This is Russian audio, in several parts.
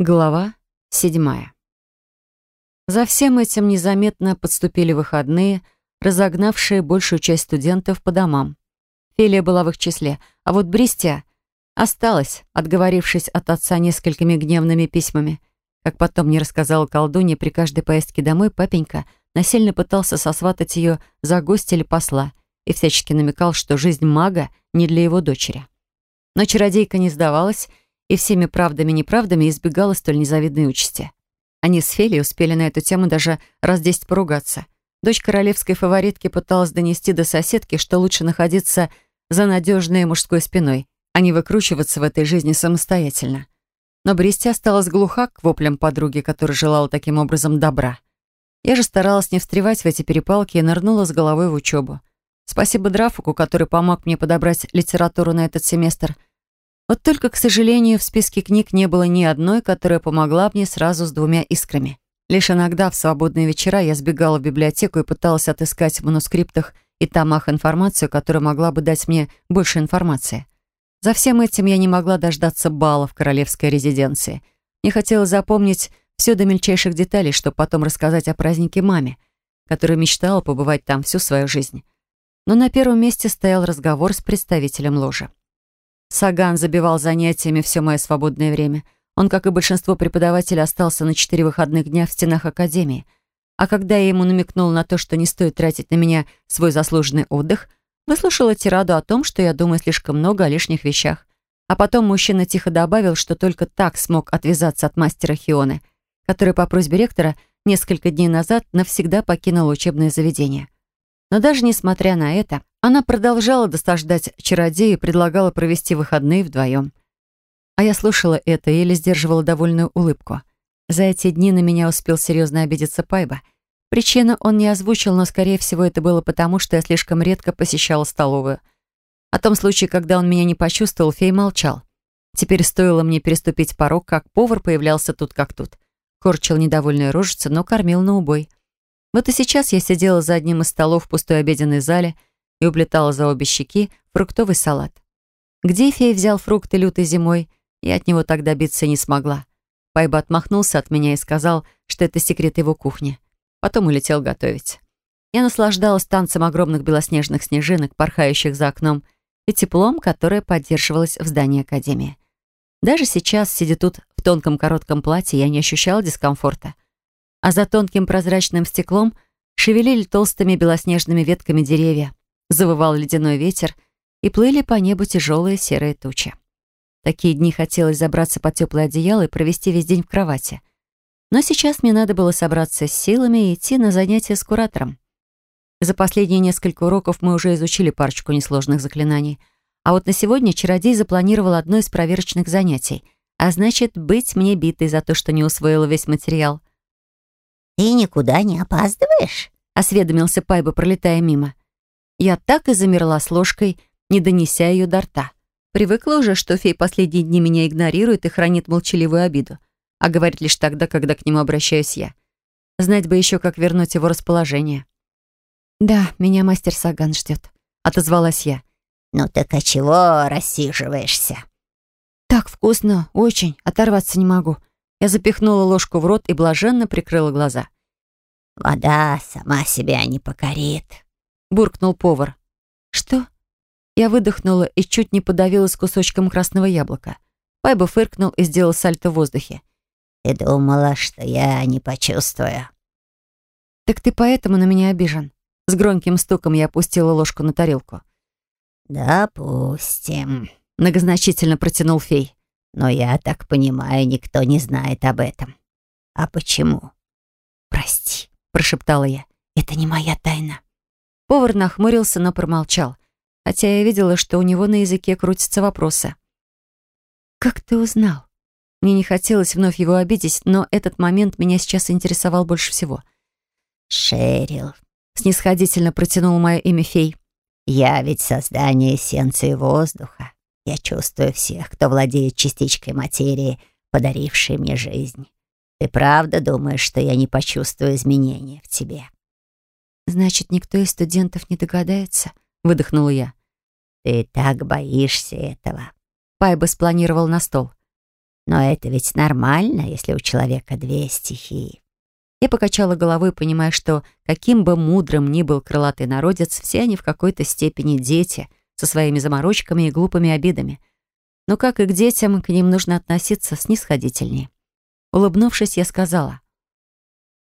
Глава седьмая. За всем этим незаметно подступили выходные, разогнавшие большую часть студентов по домам. Фелия была в их числе, а вот Бристия осталась, отговорившись от отца несколькими гневными письмами. Как потом мне рассказала колдунья, при каждой поездке домой папенька насильно пытался сосватать ее за гостя или посла и всячески намекал, что жизнь мага не для его дочери. Но чародейка не сдавалась и всеми правдами и неправдами избегала столь незавидной участи. Они с Фелей успели на эту тему даже раз десять поругаться. Дочь королевской фаворитки пыталась донести до соседки, что лучше находиться за надежной мужской спиной, а не выкручиваться в этой жизни самостоятельно. Но Бристи осталась глуха к воплям подруги, которая желала таким образом добра. Я же старалась не встревать в эти перепалки и нырнула с головой в учебу. Спасибо Драфуку, который помог мне подобрать литературу на этот семестр — вот только, к сожалению, в списке книг не было ни одной, которая помогла мне сразу с двумя искрами. Лишь иногда в свободные вечера я сбегала в библиотеку и пыталась отыскать в манускриптах и томах информацию, которая могла бы дать мне больше информации. За всем этим я не могла дождаться бала в королевской резиденции. Мне хотелось запомнить все до мельчайших деталей, чтобы потом рассказать о празднике маме, которая мечтала побывать там всю свою жизнь. Но на первом месте стоял разговор с представителем ложи. Саган забивал занятиями все мое свободное время. Он, как и большинство преподавателей, остался на четыре выходных дня в стенах академии. А когда я ему намекнул на то, что не стоит тратить на меня свой заслуженный отдых, выслушала тираду о том, что я думаю слишком много о лишних вещах. А потом мужчина тихо добавил, что только так смог отвязаться от мастера Хионы, который по просьбе ректора несколько дней назад навсегда покинул учебное заведение. Но даже несмотря на это, она продолжала досаждать чародею и предлагала провести выходные вдвоем. А я слушала это и еле сдерживала довольную улыбку. За эти дни на меня успел серьезно обидеться Пайба. Причину он не озвучил, но, скорее всего, это было потому, что я слишком редко посещала столовую. О том случае, когда он меня не почувствовал, фей молчал. Теперь стоило мне переступить порог, как повар появлялся тут как тут. Корчил недовольную рожицу, но кормил на убой. Вот и сейчас я сидела за одним из столов в пустой обеденной зале — и уплетала за обе щеки фруктовый салат. Где фей взял фрукты лютой зимой, я от него так добиться не смогла. Пайба отмахнулся от меня и сказал, что это секрет его кухни. Потом улетел готовить. Я наслаждалась танцем огромных белоснежных снежинок, порхающих за окном, и теплом, которое поддерживалось в здании Академии. Даже сейчас, сидя тут в тонком коротком платье, я не ощущала дискомфорта. А за тонким прозрачным стеклом шевелили толстыми белоснежными ветками деревья, завывал ледяной ветер, и плыли по небу тяжелые серые тучи. Такие дни хотелось забраться под теплое одеяло и провести весь день в кровати. Но сейчас мне надо было собраться с силами и идти на занятия с куратором. За последние несколько уроков мы уже изучили парочку несложных заклинаний. А вот на сегодня чародей запланировал одно из проверочных занятий, а значит, быть мне битой за то, что не усвоила весь материал. «Ты никуда не опаздываешь?» — осведомился Пайба, пролетая мимо. Я так и замерла с ложкой, не донеся ее до рта. Привыкла уже, что фей последние дни меня игнорирует и хранит молчаливую обиду, а говорит лишь тогда, когда к нему обращаюсь я. Знать бы еще, как вернуть его расположение. «Да, меня мастер Саган ждет», — отозвалась я. «Ну так а чего рассиживаешься?» «Так вкусно, очень, оторваться не могу». Я запихнула ложку в рот и блаженно прикрыла глаза. «Вода сама себя не покорит», — буркнул повар. «Что?» Я выдохнула и чуть не подавилась кусочком красного яблока. Пайба фыркнул и сделал сальто в воздухе. «Ты думала, что я не почувствую?» «Так ты поэтому на меня обижен?» С громким стуком я опустила ложку на тарелку. «Допустим», — многозначительно протянул фей. «Но я так понимаю, никто не знает об этом. А почему?» «Прости», — прошептала я. «Это не моя тайна». Повар нахмурился, но промолчал, хотя я видела, что у него на языке крутятся вопросы. «Как ты узнал?» Мне не хотелось вновь его обидеть, но этот момент меня сейчас интересовал больше всего. «Шерил», — снисходительно протянул мое имя фей. «Я ведь создание эссенции воздуха. Я чувствую всех, кто владеет частичкой материи, подарившей мне жизнь. Ты правда думаешь, что я не почувствую изменения в тебе?» «Значит, никто из студентов не догадается?» — выдохнула я. «Ты так боишься этого?» Пайба спланировал на стол. Но это ведь нормально, если у человека две стихии. Я покачала головой, понимая, что каким бы мудрым ни был крылатый народец, все они в какой-то степени дети со своими заморочками и глупыми обидами. Но как и к детям, к ним нужно относиться снисходительнее. Улыбнувшись, я сказала.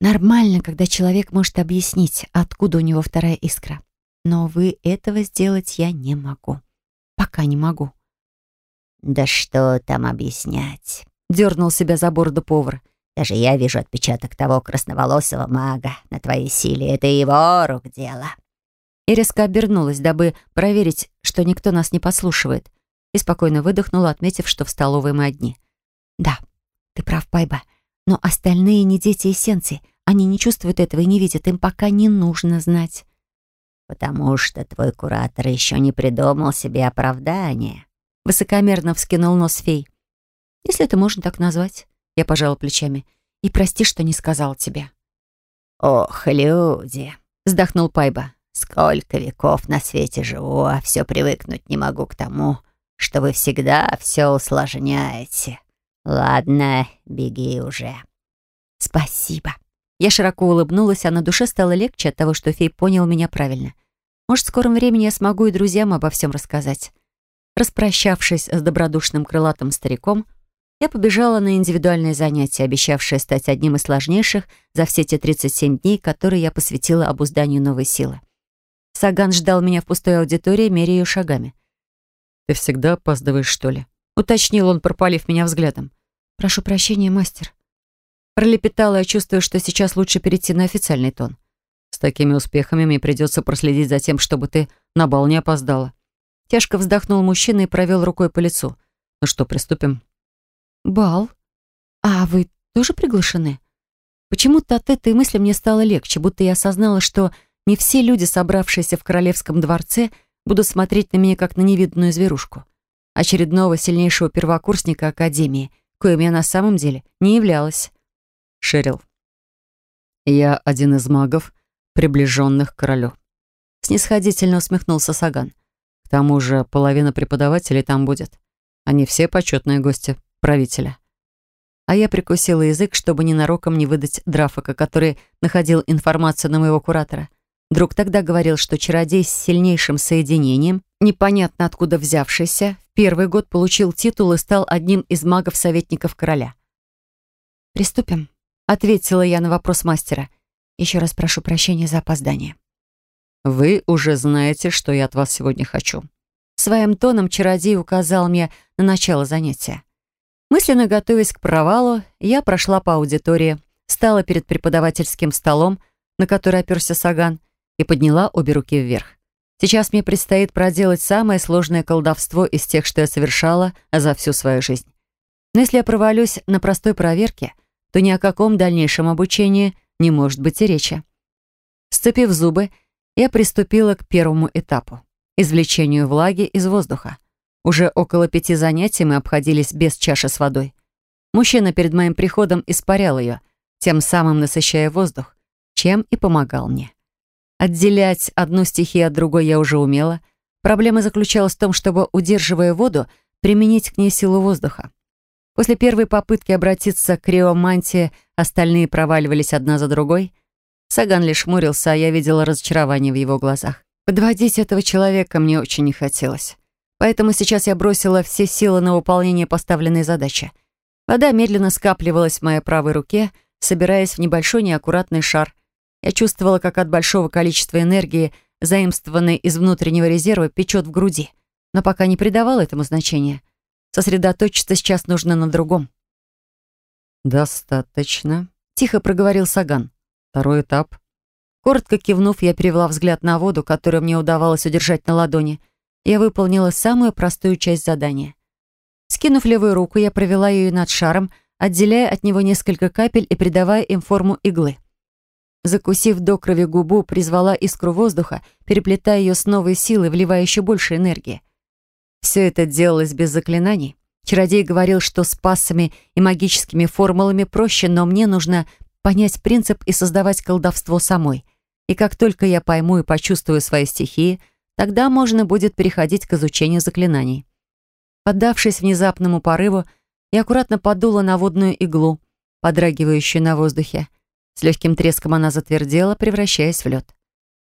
«Нормально, когда человек может объяснить, откуда у него вторая искра. Но вы этого сделать я не могу. Пока не могу». «Да что там объяснять?» — дернул себя за бороду повар. «Даже я вижу отпечаток того красноволосого мага на твоей силе. Это его рук дело». И резко обернулась, дабы проверить, что никто нас не подслушивает, и спокойно выдохнула, отметив, что в столовой мы одни. «Да, ты прав, Пайба, но остальные не дети эссенции. Они не чувствуют этого и не видят, им пока не нужно знать». «Потому что твой куратор еще не придумал себе оправдания», Высокомерно вскинул нос фей. «Если это можно так назвать», — я пожала плечами. «И прости, что не сказал тебе». «Ох, люди!» — вздохнул Пайба. «Сколько веков на свете живу, а все привыкнуть не могу к тому, что вы всегда все усложняете. Ладно, беги уже». «Спасибо». Я широко улыбнулась, а на душе стало легче от того, что фей понял меня правильно. Может, в скором времени я смогу и друзьям обо всем рассказать. Распрощавшись с добродушным крылатым стариком, я побежала на индивидуальное занятие, обещавшее стать одним из сложнейших за все те 37 дней, которые я посвятила обузданию новой силы. Саган ждал меня в пустой аудитории, меряя ее шагами. «Ты всегда опаздываешь, что ли?» — уточнил он, пропалив меня взглядом. «Прошу прощения, мастер». Пролепетала я, чувствуя, что сейчас лучше перейти на официальный тон. «С такими успехами мне придется проследить за тем, чтобы ты на бал не опоздала». Тяжко вздохнул мужчина и провел рукой по лицу. «Ну что, приступим?» «Бал? А вы тоже приглашены?» Почему-то от этой мысли мне стало легче, будто я осознала, что не все люди, собравшиеся в королевском дворце, будут смотреть на меня как на невиданную зверушку. Очередного сильнейшего первокурсника Академии, коим я на самом деле не являлась. Шерил. «Я один из магов, приближенных к королю». Снисходительно усмехнулся Саган. К тому же половина преподавателей там будет. Они все почетные гости правителя. А я прикусила язык, чтобы ненароком не выдать Драфака, который находил информацию на моего куратора. Друг тогда говорил, что чародей с сильнейшим соединением, непонятно откуда взявшийся, в первый год получил титул и стал одним из магов-советников короля. «Приступим», — ответила я на вопрос мастера. «Еще раз прошу прощения за опоздание». «Вы уже знаете, что я от вас сегодня хочу». Своим тоном чародей указал мне на начало занятия. Мысленно готовясь к провалу, я прошла по аудитории, стала перед преподавательским столом, на который оперся Саган, и подняла обе руки вверх. Сейчас мне предстоит проделать самое сложное колдовство из тех, что я совершала за всю свою жизнь. Но если я провалюсь на простой проверке, то ни о каком дальнейшем обучении не может быть и речи. Сцепив зубы, я приступила к первому этапу — извлечению влаги из воздуха. Уже около пяти занятий мы обходились без чаши с водой. Мужчина перед моим приходом испарял ее, тем самым насыщая воздух, чем и помогал мне. Отделять одну стихию от другой я уже умела. Проблема заключалась в том, чтобы, удерживая воду, применить к ней силу воздуха. После первой попытки обратиться к криомантии остальные проваливались одна за другой — Саган лишь хмурился, а я видела разочарование в его глазах. Подводить этого человека мне очень не хотелось. Поэтому сейчас я бросила все силы на выполнение поставленной задачи. Вода медленно скапливалась в моей правой руке, собираясь в небольшой неаккуратный шар. Я чувствовала, как от большого количества энергии, заимствованной из внутреннего резерва, печет в груди. Но пока не придавала этому значения. Сосредоточиться сейчас нужно на другом. «Достаточно», — тихо проговорил Саган. Второй этап. Коротко кивнув, я перевела взгляд на воду, которую мне удавалось удержать на ладони. Я выполнила самую простую часть задания. Скинув левую руку, я провела ее над шаром, отделяя от него несколько капель и придавая им форму иглы. Закусив до крови губу, призвала искру воздуха, переплетая ее с новой силой, вливая еще больше энергии. Все это делалось без заклинаний. Чародей говорил, что с пассами и магическими формулами проще, но мне нужно понять принцип и создавать колдовство самой. И как только я пойму и почувствую свои стихии, тогда можно будет переходить к изучению заклинаний. Поддавшись внезапному порыву, и аккуратно подула на водную иглу, подрагивающую на воздухе. С легким треском она затвердела, превращаясь в лед.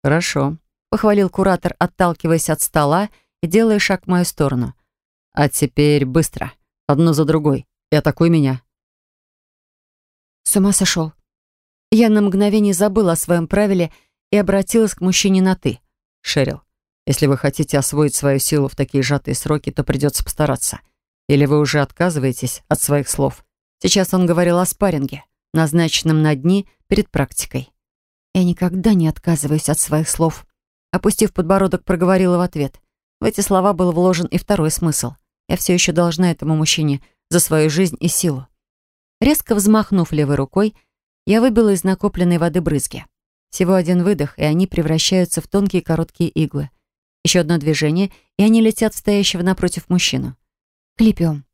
«Хорошо», — похвалил куратор, отталкиваясь от стола и делая шаг в мою сторону. «А теперь быстро, одно за другой, и атакуй меня». С ума сошел. Я на мгновение забыла о своем правиле и обратилась к мужчине на «ты». «Шерил, если вы хотите освоить свою силу в такие сжатые сроки, то придется постараться. Или вы уже отказываетесь от своих слов?» Сейчас он говорил о спарринге, назначенном на дни перед практикой. «Я никогда не отказываюсь от своих слов», опустив подбородок, проговорила в ответ. В эти слова был вложен и второй смысл. Я все еще должна этому мужчине за свою жизнь и силу. Резко взмахнув левой рукой, я выбила из накопленной воды брызги. Всего один выдох, и они превращаются в тонкие короткие иглы. Еще одно движение, и они летят в стоящего напротив мужчину. Клипиум.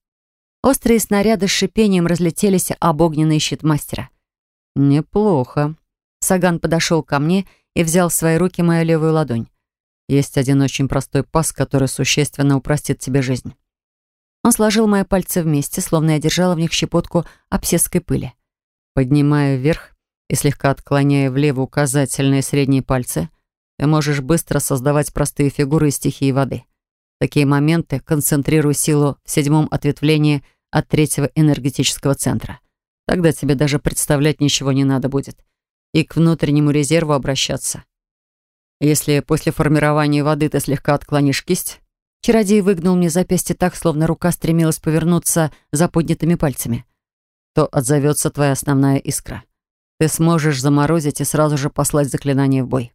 Острые снаряды с шипением разлетелись об огненный щит мастера. «Неплохо». Саган подошел ко мне и взял в свои руки мою левую ладонь. Есть один очень простой пас, который существенно упростит тебе жизнь. Он сложил мои пальцы вместе, словно я держала в них щепотку обсесской пыли. Поднимая вверх и слегка отклоняя влево указательные средние пальцы, ты можешь быстро создавать простые фигуры из стихии воды. В такие моменты концентрируй силу в седьмом ответвлении от третьего энергетического центра. Тогда тебе даже представлять ничего не надо будет. И к внутреннему резерву обращаться. Если после формирования воды ты слегка отклонишь кисть, Чародей выгнул мне запястье так, словно рука стремилась повернуться за поднятыми пальцами. То отзовется твоя основная искра. Ты сможешь заморозить и сразу же послать заклинание в бой.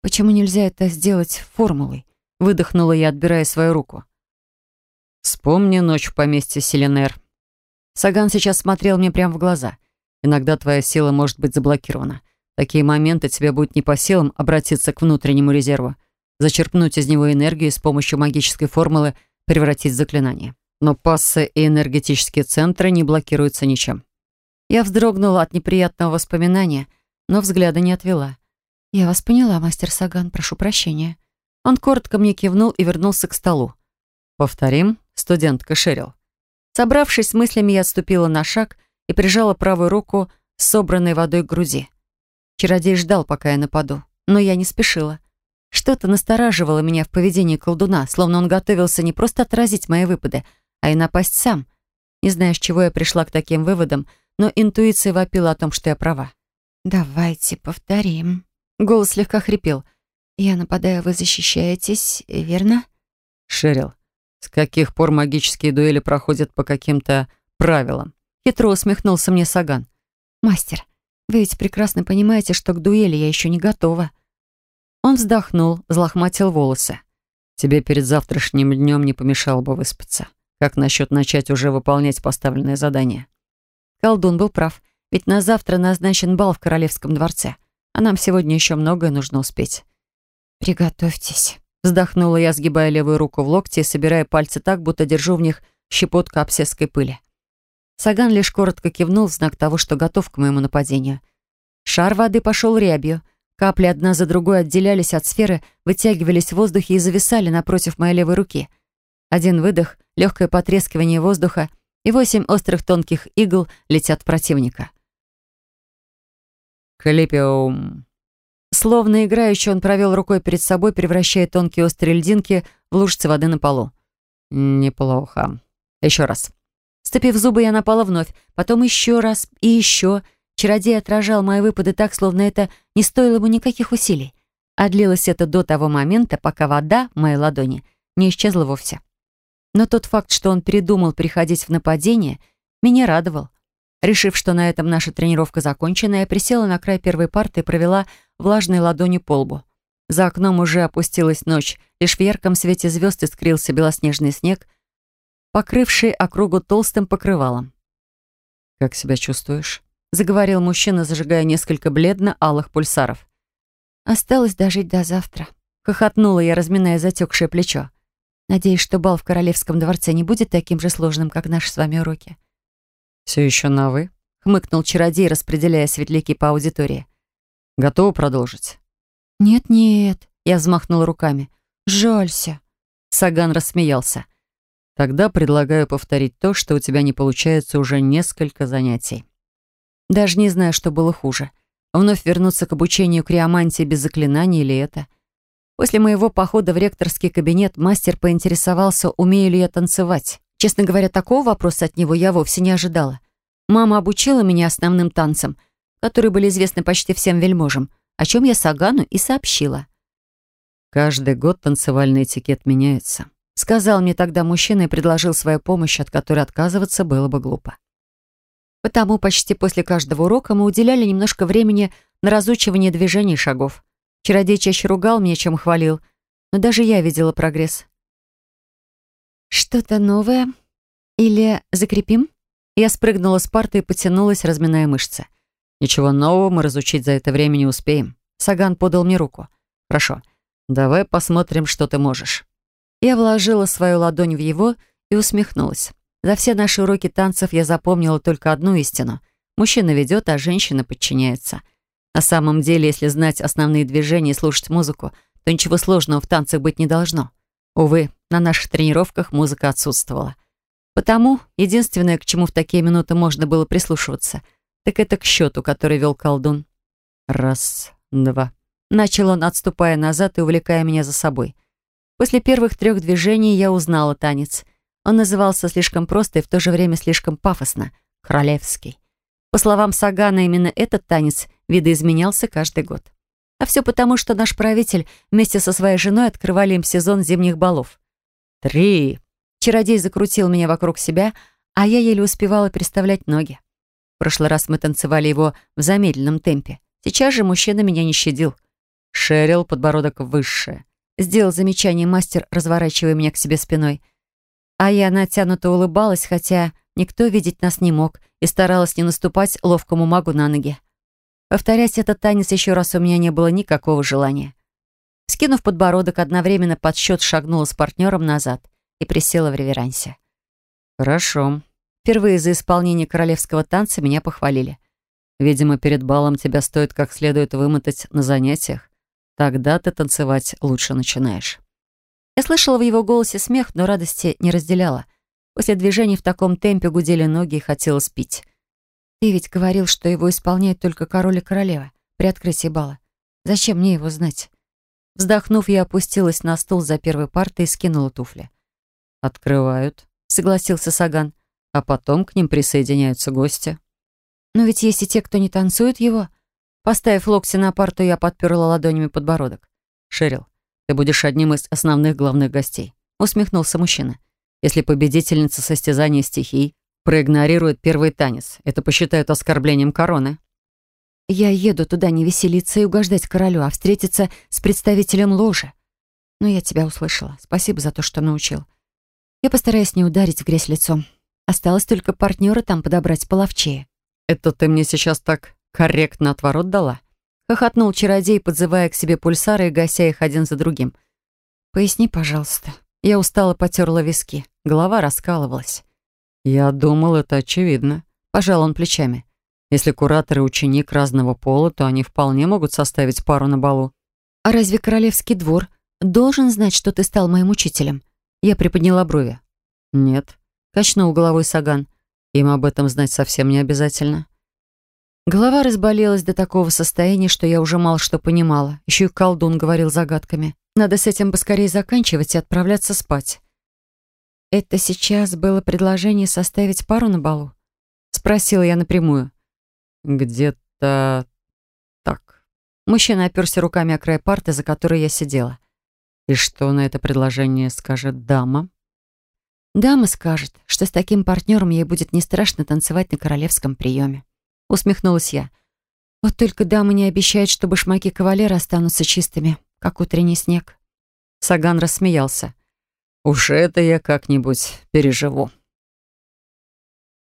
«Почему нельзя это сделать формулой?» Выдохнула я, отбирая свою руку. «Вспомни ночь в поместье Селенер». Саган сейчас смотрел мне прямо в глаза. «Иногда твоя сила может быть заблокирована. В такие моменты тебе будет не по силам обратиться к внутреннему резерву зачерпнуть из него энергию и с помощью магической формулы превратить в заклинание. Но пассы и энергетические центры не блокируются ничем. Я вздрогнула от неприятного воспоминания, но взгляда не отвела. «Я вас поняла, мастер Саган, прошу прощения». Он коротко мне кивнул и вернулся к столу. «Повторим, студентка Шерил». Собравшись с мыслями, я отступила на шаг и прижала правую руку с собранной водой к груди. Чародей ждал, пока я нападу, но я не спешила. Что-то настораживало меня в поведении колдуна, словно он готовился не просто отразить мои выпады, а и напасть сам. Не знаю, с чего я пришла к таким выводам, но интуиция вопила о том, что я права. «Давайте повторим». Голос слегка хрипел. «Я нападаю, вы защищаетесь, верно?» «Шерил, с каких пор магические дуэли проходят по каким-то правилам?» Хитро усмехнулся мне Саган. «Мастер, вы ведь прекрасно понимаете, что к дуэли я еще не готова». Он вздохнул, взлохматил волосы. «Тебе перед завтрашним днем не помешало бы выспаться. Как насчет начать уже выполнять поставленное задание?» Колдун был прав, ведь на завтра назначен бал в Королевском дворце, а нам сегодня еще многое нужно успеть. «Приготовьтесь», — вздохнула я, сгибая левую руку в локте и собирая пальцы так, будто держу в них щепотку обсесской пыли. Саган лишь коротко кивнул в знак того, что готов к моему нападению. Шар воды пошел рябью — Капли одна за другой отделялись от сферы, вытягивались в воздухе и зависали напротив моей левой руки. Один выдох, легкое потрескивание воздуха, и восемь острых тонких игл летят в противника. Калипиум. Словно играющий, он провел рукой перед собой, превращая тонкие острые льдинки в лужицы воды на полу. Неплохо. Еще раз. Ступив зубы, я напала вновь, потом еще раз и еще — Чародей отражал мои выпады так, словно это не стоило ему никаких усилий. А длилось это до того момента, пока вода в моей ладони не исчезла вовсе. Но тот факт, что он передумал приходить в нападение, меня радовал. Решив, что на этом наша тренировка закончена, я присела на край первой парты и провела влажной ладонью по лбу. За окном уже опустилась ночь, лишь в ярком свете звезд искрился белоснежный снег, покрывший округу толстым покрывалом. «Как себя чувствуешь?» заговорил мужчина, зажигая несколько бледно-алых пульсаров. «Осталось дожить до завтра», — хохотнула я, разминая затекшее плечо. «Надеюсь, что бал в Королевском дворце не будет таким же сложным, как наши с вами уроки». «Все еще на «вы», — хмыкнул чародей, распределяя светляки по аудитории. «Готова продолжить?» «Нет-нет», — я взмахнула руками. «Жалься». Саган рассмеялся. Тогда предлагаю повторить то, что у тебя не получается уже несколько занятий. Даже не знаю, что было хуже. Вновь вернуться к обучению криомантии без заклинаний или это. После моего похода в ректорский кабинет мастер поинтересовался, умею ли я танцевать. Честно говоря, такого вопроса от него я вовсе не ожидала. Мама обучила меня основным танцам, которые были известны почти всем вельможам, о чем я Сагану и сообщила. «Каждый год танцевальный этикет меняется», сказал мне тогда мужчина и предложил свою помощь, от которой отказываться было бы глупо. Потому почти после каждого урока мы уделяли немножко времени на разучивание движений и шагов. Чародей чаще ругал меня, чем хвалил, но даже я видела прогресс. «Что-то новое? Или закрепим?» Я спрыгнула с парты и потянулась, разминая мышцы. «Ничего нового мы разучить за это время не успеем». Саган подал мне руку. «Хорошо, давай посмотрим, что ты можешь». Я вложила свою ладонь в его и усмехнулась. За все наши уроки танцев я запомнила только одну истину. Мужчина ведет, а женщина подчиняется. На самом деле, если знать основные движения и слушать музыку, то ничего сложного в танцах быть не должно. Увы, на наших тренировках музыка отсутствовала. Потому единственное, к чему в такие минуты можно было прислушиваться, так это к счету, который вел колдун. Раз, два. Начал он, отступая назад и увлекая меня за собой. После первых трех движений я узнала танец. Он назывался слишком просто и в то же время слишком пафосно — королевский. По словам Сагана, именно этот танец видоизменялся каждый год. А все потому, что наш правитель вместе со своей женой открывали им сезон зимних балов. «Три!» Чародей закрутил меня вокруг себя, а я еле успевала переставлять ноги. В прошлый раз мы танцевали его в замедленном темпе. Сейчас же мужчина меня не щадил. Шерил подбородок выше. Сделал замечание мастер, разворачивая меня к себе спиной. А я натянуто улыбалась, хотя никто видеть нас не мог, и старалась не наступать ловкому магу на ноги. Повторять этот танец еще раз у меня не было никакого желания. Скинув подбородок, одновременно под счет шагнула с партнером назад и присела в реверансе. «Хорошо». Впервые за исполнение королевского танца меня похвалили. «Видимо, перед балом тебя стоит как следует вымотать на занятиях. Тогда ты танцевать лучше начинаешь». Я слышала в его голосе смех, но радости не разделяла. После движений в таком темпе гудели ноги и хотелось пить. Ты ведь говорил, что его исполняет только король и королева при открытии бала. Зачем мне его знать? Вздохнув, я опустилась на стул за первой партой и скинула туфли. «Открывают», — согласился Саган. «А потом к ним присоединяются гости». «Но ведь есть и те, кто не танцует его». Поставив локти на парту, я подперла ладонями подбородок. «Шерил, ты будешь одним из основных главных гостей», — усмехнулся мужчина. «Если победительница состязания стихий проигнорирует первый танец. Это посчитают оскорблением короны. Я еду туда не веселиться и угождать королю, а встретиться с представителем ложи. Но я тебя услышала. Спасибо за то, что научил. Я постараюсь не ударить в грязь лицом. Осталось только партнера там подобрать половчее. Это ты мне сейчас так корректно отворот дала? Хохотнул чародей, подзывая к себе пульсары и гася их один за другим. Поясни, пожалуйста. Я устало потерла виски. Голова раскалывалась. «Я думал, это очевидно», — пожал он плечами. «Если куратор и ученик разного пола, то они вполне могут составить пару на балу». «А разве королевский двор должен знать, что ты стал моим учителем?» Я приподняла брови. «Нет», — качнул головой Саган. «Им об этом знать совсем не обязательно». Голова разболелась до такого состояния, что я уже мало что понимала. Еще и колдун говорил загадками. Надо с этим поскорее заканчивать и отправляться спать. «Это сейчас было предложение составить пару на балу?» Спросила я напрямую. «Где-то так». Мужчина оперся руками о край парты, за которой я сидела. «И что на это предложение скажет дама?» «Дама скажет, что с таким партнером ей будет не страшно танцевать на королевском приеме». Усмехнулась я. «Вот только дама не обещает, что башмаки кавалера останутся чистыми, как утренний снег». Саган рассмеялся. Уж это я как-нибудь переживу.